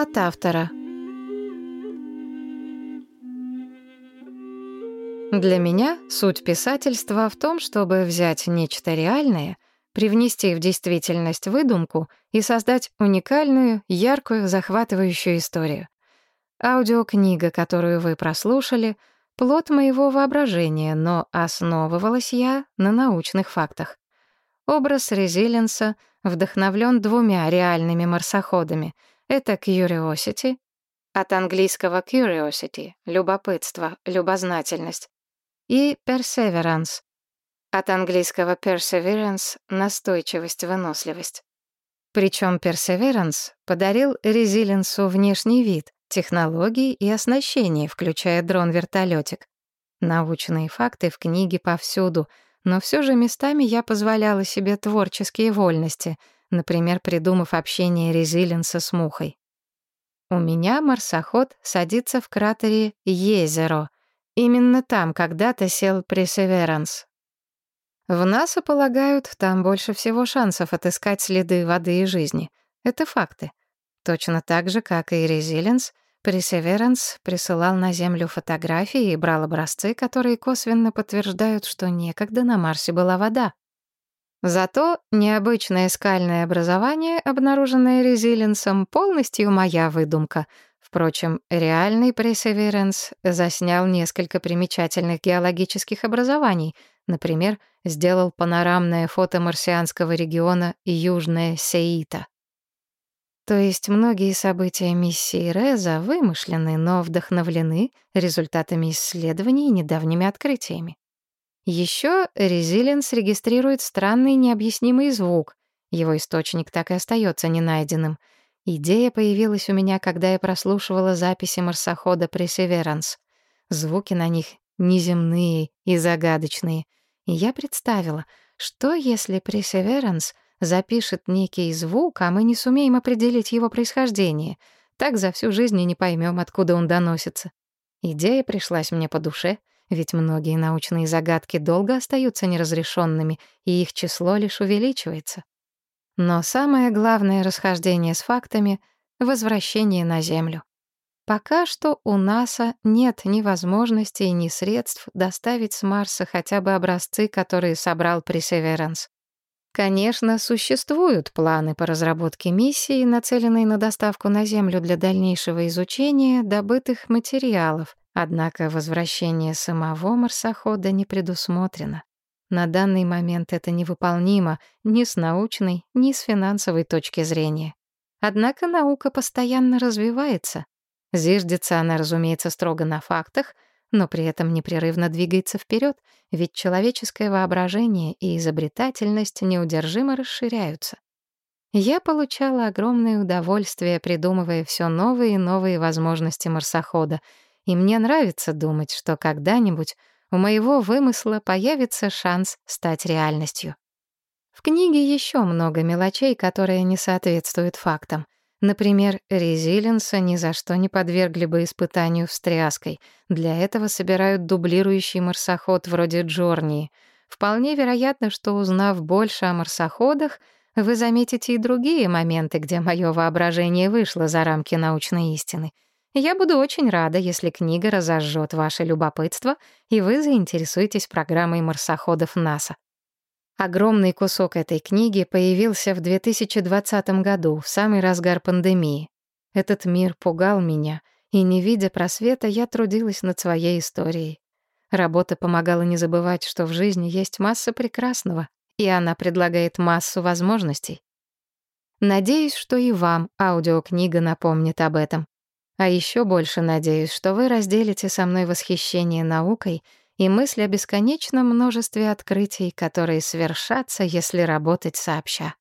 От автора. Для меня суть писательства в том, чтобы взять нечто реальное, привнести в действительность выдумку и создать уникальную, яркую, захватывающую историю. Аудиокнига, которую вы прослушали, плод моего воображения, но основывалась я на научных фактах. Образ резилинса вдохновлен двумя реальными марсоходами. Это Curiosity, от английского curiosity — любопытство, любознательность, и perseverance, от английского perseverance — настойчивость, выносливость. Причем perseverance подарил резилинсу внешний вид, технологии и оснащение, включая дрон-вертолетик. Научные факты в книге повсюду, но все же местами я позволяла себе творческие вольности, например, придумав общение резилинса с мухой. У меня марсоход садится в кратере Езеро, Именно там когда-то сел Perseverance. В НАСА полагают, там больше всего шансов отыскать следы воды и жизни. Это факты. Точно так же, как и Resilience, Perseverance присылал на Землю фотографии и брал образцы, которые косвенно подтверждают, что некогда на Марсе была вода. Зато необычное скальное образование, обнаруженное Резилинсом, полностью моя выдумка — Впрочем, реальный Perseverance заснял несколько примечательных геологических образований, например, сделал панорамное фото марсианского региона Южная Сеита. То есть многие события миссии Реза вымышлены, но вдохновлены результатами исследований и недавними открытиями. Еще Resilience регистрирует странный необъяснимый звук. Его источник так и остается ненайденным — Идея появилась у меня, когда я прослушивала записи марсохода Perseverance. Звуки на них неземные и загадочные. И я представила, что если Perseverance запишет некий звук, а мы не сумеем определить его происхождение. Так за всю жизнь и не поймем, откуда он доносится. Идея пришлась мне по душе, ведь многие научные загадки долго остаются неразрешенными, и их число лишь увеличивается. Но самое главное расхождение с фактами — возвращение на Землю. Пока что у НАСА нет ни возможностей, ни средств доставить с Марса хотя бы образцы, которые собрал Perseverance. Конечно, существуют планы по разработке миссии, нацеленные на доставку на Землю для дальнейшего изучения добытых материалов, однако возвращение самого марсохода не предусмотрено. На данный момент это невыполнимо ни с научной, ни с финансовой точки зрения. Однако наука постоянно развивается. Зиждется она, разумеется, строго на фактах, но при этом непрерывно двигается вперед, ведь человеческое воображение и изобретательность неудержимо расширяются. Я получала огромное удовольствие, придумывая все новые и новые возможности марсохода, и мне нравится думать, что когда-нибудь у моего вымысла появится шанс стать реальностью. В книге еще много мелочей, которые не соответствуют фактам. Например, резилинса ни за что не подвергли бы испытанию встряской. Для этого собирают дублирующий марсоход вроде Джорнии. Вполне вероятно, что, узнав больше о марсоходах, вы заметите и другие моменты, где мое воображение вышло за рамки научной истины — я буду очень рада, если книга разожжет ваше любопытство, и вы заинтересуетесь программой марсоходов НАСА. Огромный кусок этой книги появился в 2020 году, в самый разгар пандемии. Этот мир пугал меня, и, не видя просвета, я трудилась над своей историей. Работа помогала не забывать, что в жизни есть масса прекрасного, и она предлагает массу возможностей. Надеюсь, что и вам аудиокнига напомнит об этом. А еще больше надеюсь, что вы разделите со мной восхищение наукой и мысль о бесконечном множестве открытий, которые свершатся, если работать сообща.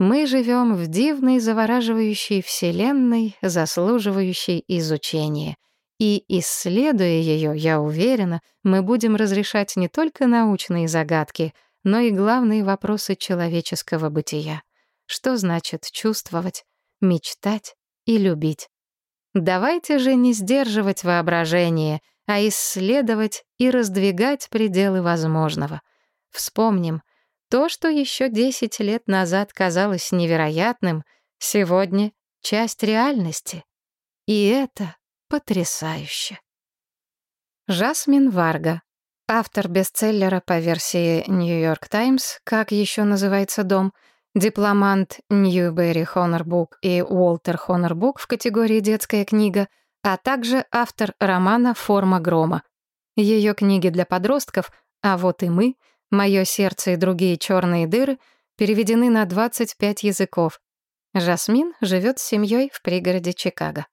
Мы живем в дивной, завораживающей вселенной, заслуживающей изучения. И, исследуя ее, я уверена, мы будем разрешать не только научные загадки, но и главные вопросы человеческого бытия. Что значит чувствовать, мечтать и любить? Давайте же не сдерживать воображение, а исследовать и раздвигать пределы возможного. Вспомним, то, что еще 10 лет назад казалось невероятным, сегодня — часть реальности. И это потрясающе. Жасмин Варга. Автор бестселлера по версии New York Times «Как еще называется дом», дипломант Ньюберри Хонорбук и Уолтер Хонорбук в категории «Детская книга», а также автор романа «Форма грома». Ее книги для подростков «А вот и мы», «Мое сердце и другие черные дыры» переведены на 25 языков. Жасмин живет с семьей в пригороде Чикаго.